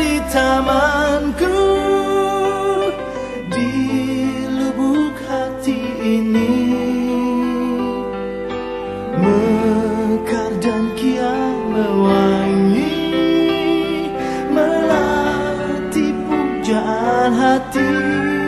Di tamanku Di lubuk hati ini. Mekar dan kian mewangi melati pujaan hati.